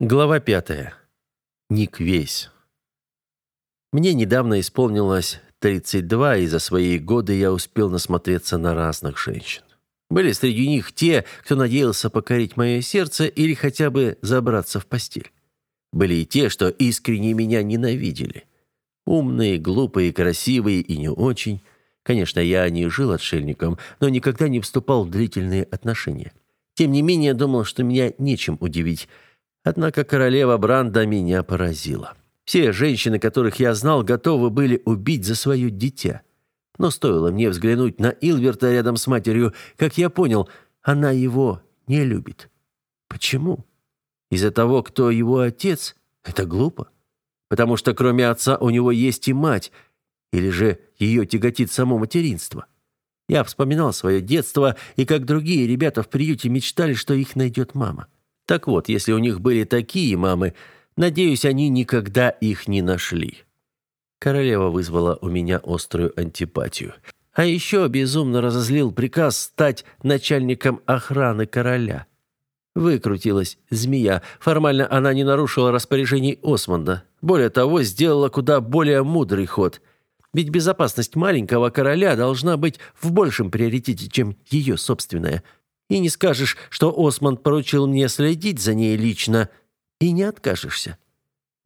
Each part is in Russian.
Глава пятая. Ник Вейс. Мне недавно исполнилось 32, и за свои годы я успел насмотреться на разных женщин. Были среди них те, кто надеялся покорить мое сердце или хотя бы забраться в постель. Были и те, что искренне меня ненавидели. Умные, глупые, красивые и не очень. Конечно, я не жил отшельником, но никогда не вступал в длительные отношения. Тем не менее, думал, что меня нечем удивить – Однако королева Бранда меня поразила. Все женщины, которых я знал, готовы были убить за свое дитя. Но стоило мне взглянуть на Илверта рядом с матерью, как я понял, она его не любит. Почему? Из-за того, кто его отец? Это глупо. Потому что кроме отца у него есть и мать, или же ее тяготит само материнство. Я вспоминал свое детство, и как другие ребята в приюте мечтали, что их найдет мама. Так вот, если у них были такие мамы, надеюсь, они никогда их не нашли. Королева вызвала у меня острую антипатию. А еще безумно разозлил приказ стать начальником охраны короля. Выкрутилась змея. Формально она не нарушила распоряжений Осмонда. Более того, сделала куда более мудрый ход. Ведь безопасность маленького короля должна быть в большем приоритете, чем ее собственная. И не скажешь, что Осмонд поручил мне следить за ней лично, и не откажешься.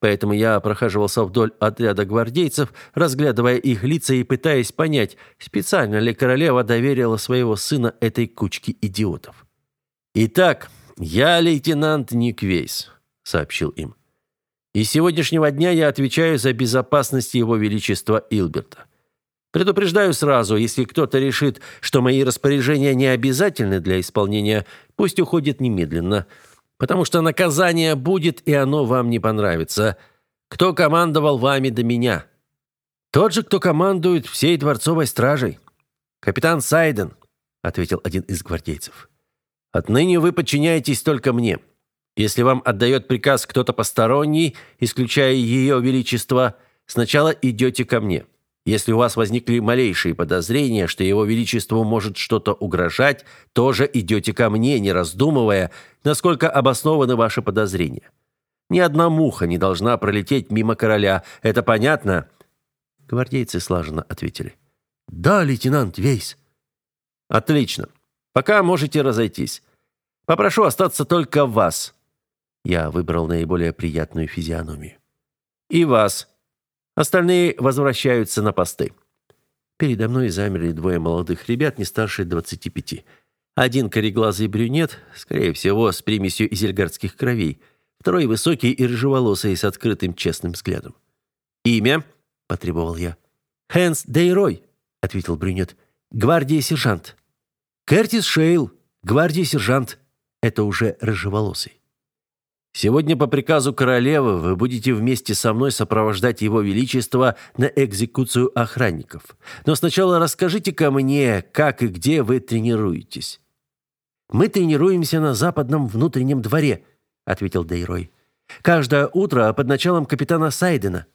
Поэтому я прохаживался вдоль отряда гвардейцев, разглядывая их лица и пытаясь понять, специально ли королева доверила своего сына этой кучке идиотов. «Итак, я лейтенант Ник Вейс», — сообщил им. «И с сегодняшнего дня я отвечаю за безопасность его величества Илберта. Предупреждаю сразу, если кто-то решит, что мои распоряжения не обязательны для исполнения, пусть уходит немедленно, потому что наказание будет, и оно вам не понравится. Кто командовал вами до меня? Тот же, кто командует всей дворцовой стражей. Капитан Сайден, ответил один из гвардейцев. Отныне вы подчиняетесь только мне. Если вам отдает приказ кто-то посторонний, исключая ее величество, сначала идете ко мне. Если у вас возникли малейшие подозрения, что его величеству может что-то угрожать, тоже идете ко мне, не раздумывая, насколько обоснованы ваши подозрения. Ни одна муха не должна пролететь мимо короля. Это понятно?» Гвардейцы слаженно ответили. «Да, лейтенант Вейс». «Отлично. Пока можете разойтись. Попрошу остаться только вас». Я выбрал наиболее приятную физиономию. «И вас», Остальные возвращаются на посты. Передо мной замерли двое молодых ребят, не старше 25. Один кореглазый брюнет, скорее всего, с примесью изельгардских кровей. Второй высокий и рыжеволосый с открытым честным взглядом. «Имя?» – потребовал я. «Хэнс Дейрой», – ответил брюнет. «Гвардия сержант». «Кертис Шейл, гвардия сержант». Это уже рыжеволосый. Сегодня по приказу королевы вы будете вместе со мной сопровождать его величество на экзекуцию охранников. Но сначала расскажите ко мне, как и где вы тренируетесь. Мы тренируемся на западном внутреннем дворе, ответил Дейрой. Каждое утро под началом капитана Сайдена.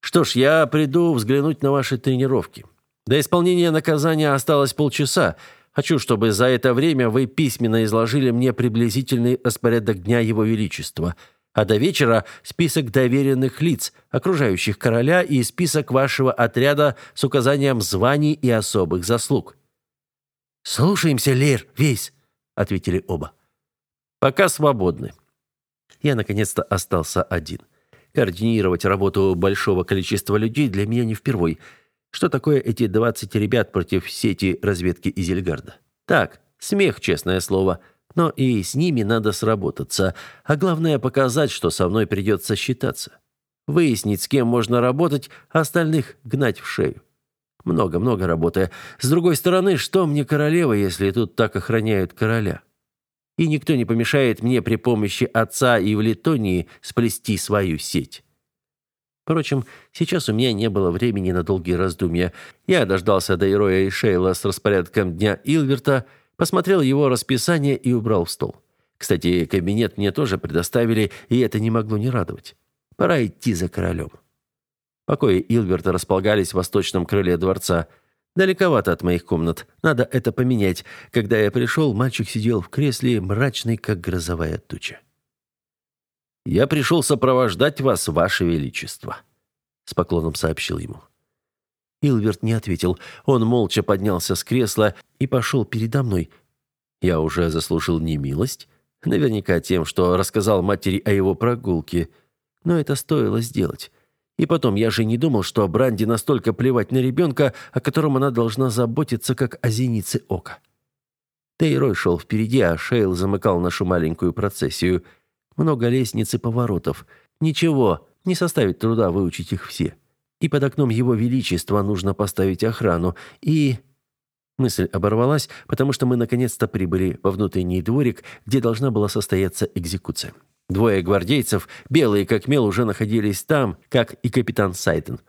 Что ж, я приду взглянуть на ваши тренировки. До исполнения наказания осталось полчаса. Хочу, чтобы за это время вы письменно изложили мне приблизительный распорядок дня Его Величества, а до вечера список доверенных лиц, окружающих короля и список вашего отряда с указанием званий и особых заслуг». «Слушаемся, Лейр, весь», — ответили оба. «Пока свободны». Я наконец-то остался один. Координировать работу большого количества людей для меня не впервой — что такое эти 20 ребят против сети разведки Изельгарда? Так, смех, честное слово. Но и с ними надо сработаться. А главное показать, что со мной придется считаться. Выяснить, с кем можно работать, а остальных гнать в шею. Много-много работы. С другой стороны, что мне королева, если тут так охраняют короля? И никто не помешает мне при помощи отца и в Литонии сплести свою сеть. Впрочем, сейчас у меня не было времени на долгие раздумья. Я дождался Дейроя и Шейла с распорядком дня Илверта, посмотрел его расписание и убрал в стол. Кстати, кабинет мне тоже предоставили, и это не могло не радовать. Пора идти за королем. Покои Илверта располагались в восточном крыле дворца. Далековато от моих комнат. Надо это поменять. Когда я пришел, мальчик сидел в кресле, мрачный, как грозовая туча. «Я пришел сопровождать вас, ваше величество», — с поклоном сообщил ему. Илверт не ответил. Он молча поднялся с кресла и пошел передо мной. Я уже заслужил немилость, наверняка тем, что рассказал матери о его прогулке, но это стоило сделать. И потом, я же не думал, что Бранди настолько плевать на ребенка, о котором она должна заботиться, как о зенице ока. Тейрой шел впереди, а Шейл замыкал нашу маленькую процессию. Много лестниц и поворотов. Ничего, не составит труда выучить их все. И под окном Его Величества нужно поставить охрану. И... Мысль оборвалась, потому что мы наконец-то прибыли во внутренний дворик, где должна была состояться экзекуция. Двое гвардейцев, белые как мел, уже находились там, как и капитан Сайден.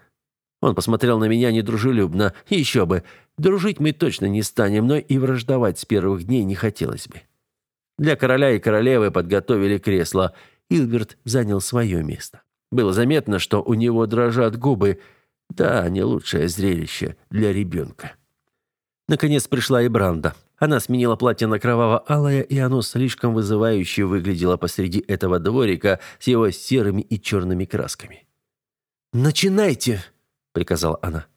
Он посмотрел на меня недружелюбно. Еще бы. Дружить мы точно не станем, но и враждовать с первых дней не хотелось бы. Для короля и королевы подготовили кресло. Илберт занял свое место. Было заметно, что у него дрожат губы. Да, не лучшее зрелище для ребенка. Наконец пришла и Бранда. Она сменила платье на кроваво-алое, и оно слишком вызывающе выглядело посреди этого дворика с его серыми и черными красками. «Начинайте!» — приказала она.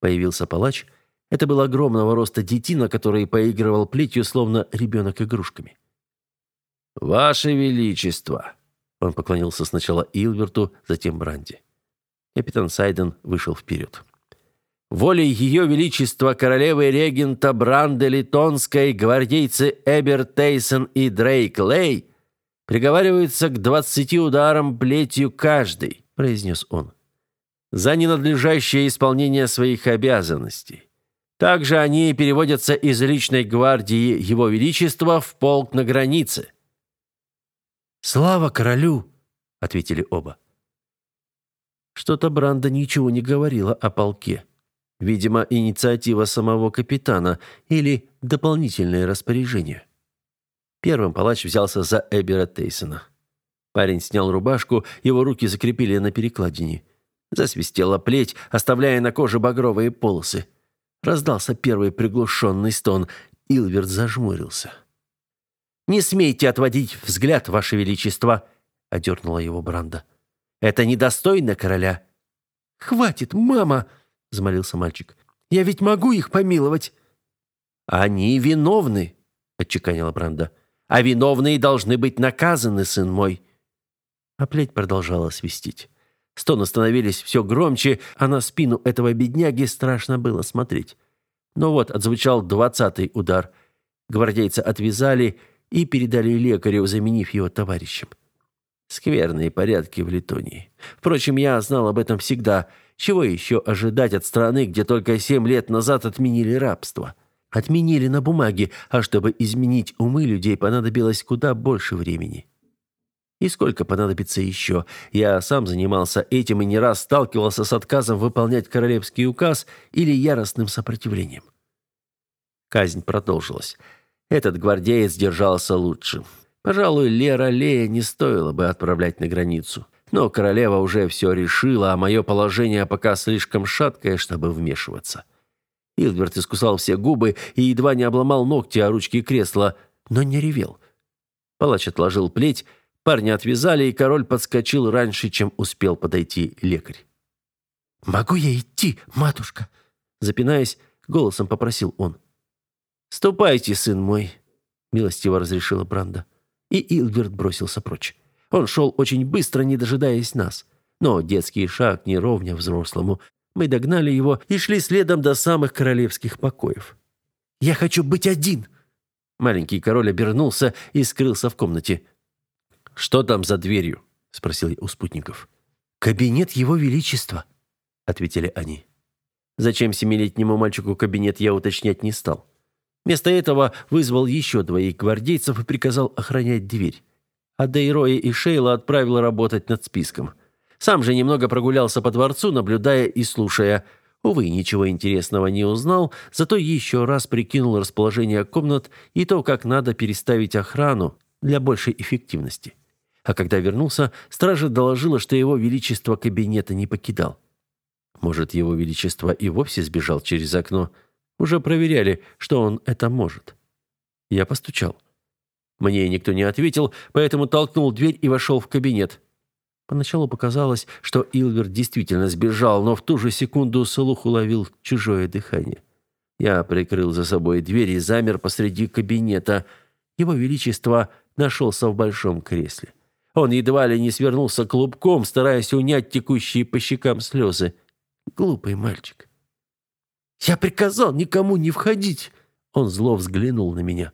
Появился палач. Это был огромного роста детина, который поигрывал плетью, словно ребенок игрушками. «Ваше Величество!» Он поклонился сначала Илверту, затем Бранди. Капитан Сайден вышел вперед волей Ее Величества королевы-регента Бранды Литонской гвардейцы Эбер Тейсон и Дрейк Лей приговариваются к двадцати ударам плетью каждый, произнес он, за ненадлежащее исполнение своих обязанностей. Также они переводятся из личной гвардии Его Величества в полк на границе. «Слава королю!» — ответили оба. Что-то Бранда ничего не говорила о полке. Видимо, инициатива самого капитана или дополнительное распоряжение. Первым палач взялся за Эбера Тейсона. Парень снял рубашку, его руки закрепили на перекладине. Засвистела плеть, оставляя на коже багровые полосы. Раздался первый приглушенный стон. Илверт зажмурился. «Не смейте отводить взгляд, Ваше Величество!» — одернула его Бранда. «Это недостойно короля!» «Хватит, мама!» взмолился мальчик. «Я ведь могу их помиловать!» «Они виновны!» — отчеканила Бранда. «А виновные должны быть наказаны, сын мой!» А плеть продолжала свистеть. Стоны становились все громче, а на спину этого бедняги страшно было смотреть. Но вот отзвучал двадцатый удар. Гвардейца отвязали и передали лекарю, заменив его товарищем. Скверные порядки в Литонии. Впрочем, я знал об этом всегда — чего еще ожидать от страны, где только семь лет назад отменили рабство? Отменили на бумаге, а чтобы изменить умы людей, понадобилось куда больше времени. И сколько понадобится еще? Я сам занимался этим и не раз сталкивался с отказом выполнять королевский указ или яростным сопротивлением. Казнь продолжилась. Этот гвардеец держался лучше. Пожалуй, Лера Лея не стоило бы отправлять на границу. Но королева уже все решила, а мое положение пока слишком шаткое, чтобы вмешиваться. Илберт искусал все губы и едва не обломал ногти о ручки кресла, но не ревел. Палач отложил плеть, парня отвязали, и король подскочил раньше, чем успел подойти лекарь. «Могу я идти, матушка?» Запинаясь, голосом попросил он. «Ступайте, сын мой», — милостиво разрешила Бранда. И Илберт бросился прочь. Он шел очень быстро, не дожидаясь нас. Но детский шаг не ровня взрослому. Мы догнали его и шли следом до самых королевских покоев. «Я хочу быть один!» Маленький король обернулся и скрылся в комнате. «Что там за дверью?» — спросил я у спутников. «Кабинет его величества», — ответили они. Зачем семилетнему мальчику кабинет, я уточнять не стал. Вместо этого вызвал еще двоих гвардейцев и приказал охранять дверь а Дейроя и Шейла отправил работать над списком. Сам же немного прогулялся по дворцу, наблюдая и слушая. Увы, ничего интересного не узнал, зато еще раз прикинул расположение комнат и то, как надо переставить охрану для большей эффективности. А когда вернулся, стража доложила, что его величество кабинета не покидал. Может, его величество и вовсе сбежал через окно. Уже проверяли, что он это может. Я постучал. Мне никто не ответил, поэтому толкнул дверь и вошел в кабинет. Поначалу показалось, что Илверт действительно сбежал, но в ту же секунду слух уловил чужое дыхание. Я прикрыл за собой дверь и замер посреди кабинета. Его Величество нашелся в большом кресле. Он едва ли не свернулся клубком, стараясь унять текущие по щекам слезы. Глупый мальчик. «Я приказал никому не входить!» Он зло взглянул на меня.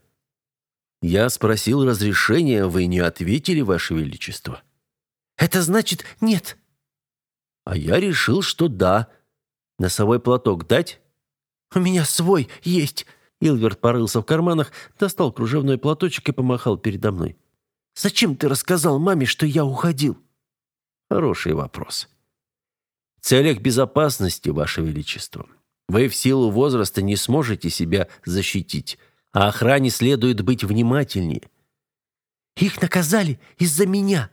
«Я спросил разрешения, вы не ответили, Ваше Величество». «Это значит нет». «А я решил, что да. Носовой платок дать?» «У меня свой есть». Илверт порылся в карманах, достал кружевной платочек и помахал передо мной. «Зачем ты рассказал маме, что я уходил?» «Хороший вопрос». «В целях безопасности, Ваше Величество. Вы в силу возраста не сможете себя защитить, а охране следует быть внимательнее». «Их наказали из-за меня».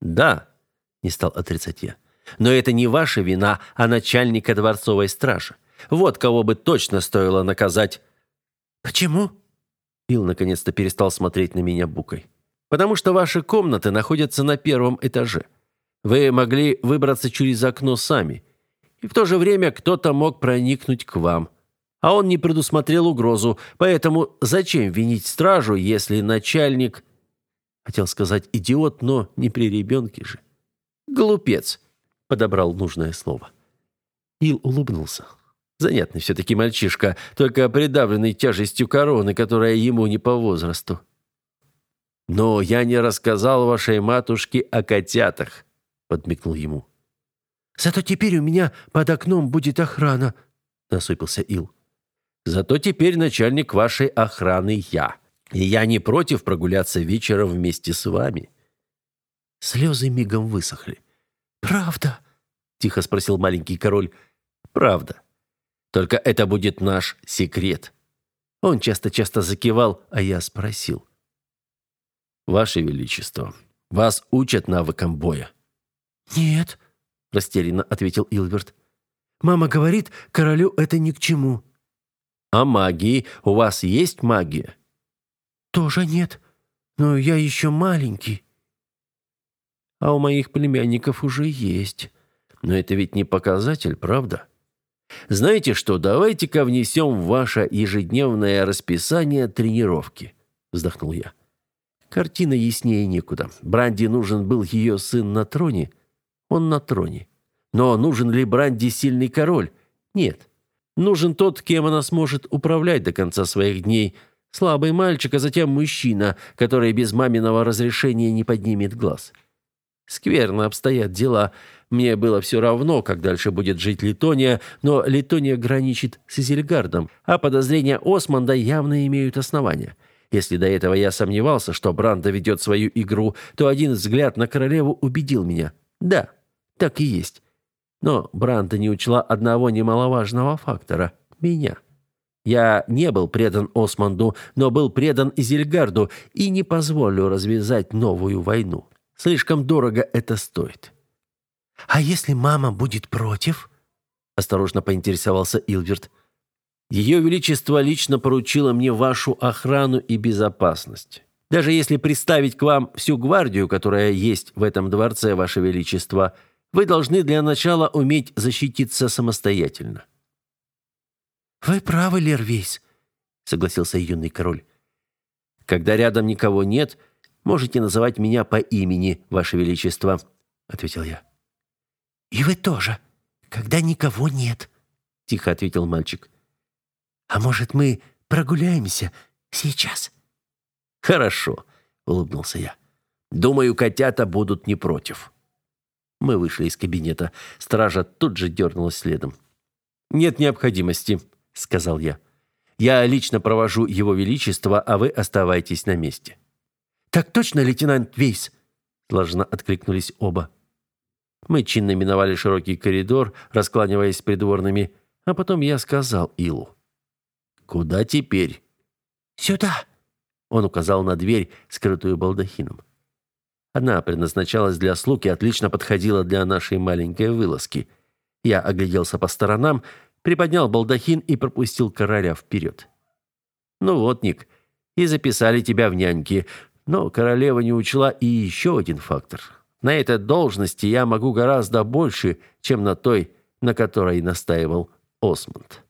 «Да», — не стал отрицать я. «Но это не ваша вина, а начальника дворцовой стражи. Вот кого бы точно стоило наказать». «Почему?» Ил наконец-то перестал смотреть на меня букой. «Потому что ваши комнаты находятся на первом этаже. Вы могли выбраться через окно сами. И в то же время кто-то мог проникнуть к вам. А он не предусмотрел угрозу, поэтому зачем винить стражу, если начальник...» Хотел сказать «идиот», но не при ребенке же. «Глупец», — подобрал нужное слово. Ил улыбнулся. Занятный все-таки мальчишка, только придавленный тяжестью короны, которая ему не по возрасту. «Но я не рассказал вашей матушке о котятах», — подмигнул ему. «Зато теперь у меня под окном будет охрана», — насупился Ил. «Зато теперь начальник вашей охраны я, и я не против прогуляться вечером вместе с вами». Слезы мигом высохли. «Правда?» — тихо спросил маленький король. «Правда». Только это будет наш секрет». Он часто-часто закивал, а я спросил. «Ваше Величество, вас учат навыкам боя?» «Нет», — растерянно ответил Илверт. «Мама говорит, королю это ни к чему». «А магии? У вас есть магия?» «Тоже нет. Но я еще маленький». «А у моих племянников уже есть. Но это ведь не показатель, правда?» Знаете что, давайте-ка внесем в ваше ежедневное расписание тренировки, вздохнул я. Картина яснее некуда. Бранди нужен был ее сын на троне. Он на троне. Но нужен ли Бранди сильный король? Нет. Нужен тот, кем она сможет управлять до конца своих дней. Слабый мальчик, а затем мужчина, который без маминого разрешения не поднимет глаз. Скверно обстоят дела. Мне было все равно, как дальше будет жить Литония, но Литония граничит с Изельгардом, а подозрения Османда явно имеют основания. Если до этого я сомневался, что Бранда ведет свою игру, то один взгляд на королеву убедил меня. Да, так и есть. Но Бранда не учла одного немаловажного фактора – меня. Я не был предан Османду, но был предан Изельгарду и не позволю развязать новую войну. Слишком дорого это стоит. «А если мама будет против?» – осторожно поинтересовался Илверт. «Ее Величество лично поручило мне вашу охрану и безопасность. Даже если представить к вам всю гвардию, которая есть в этом дворце, Ваше Величество, вы должны для начала уметь защититься самостоятельно». «Вы правы, Лервейс», — согласился юный король. «Когда рядом никого нет, можете называть меня по имени, Ваше Величество», — ответил я. «И вы тоже, когда никого нет», — тихо ответил мальчик. «А может, мы прогуляемся сейчас?» «Хорошо», — улыбнулся я. «Думаю, котята будут не против». Мы вышли из кабинета. Стража тут же дернулась следом. «Нет необходимости», — сказал я. «Я лично провожу его величество, а вы оставайтесь на месте». «Так точно, лейтенант Вейс?» — слаженно откликнулись оба. Мы чинно миновали широкий коридор, раскланиваясь с придворными, а потом я сказал Илу. «Куда теперь?» «Сюда!» Он указал на дверь, скрытую балдахином. Она предназначалась для слуг и отлично подходила для нашей маленькой вылазки. Я огляделся по сторонам, приподнял балдахин и пропустил короля вперед. «Ну вот, Ник, и записали тебя в няньки. Но королева не учла и еще один фактор. На этой должности я могу гораздо больше, чем на той, на которой настаивал Осмонд.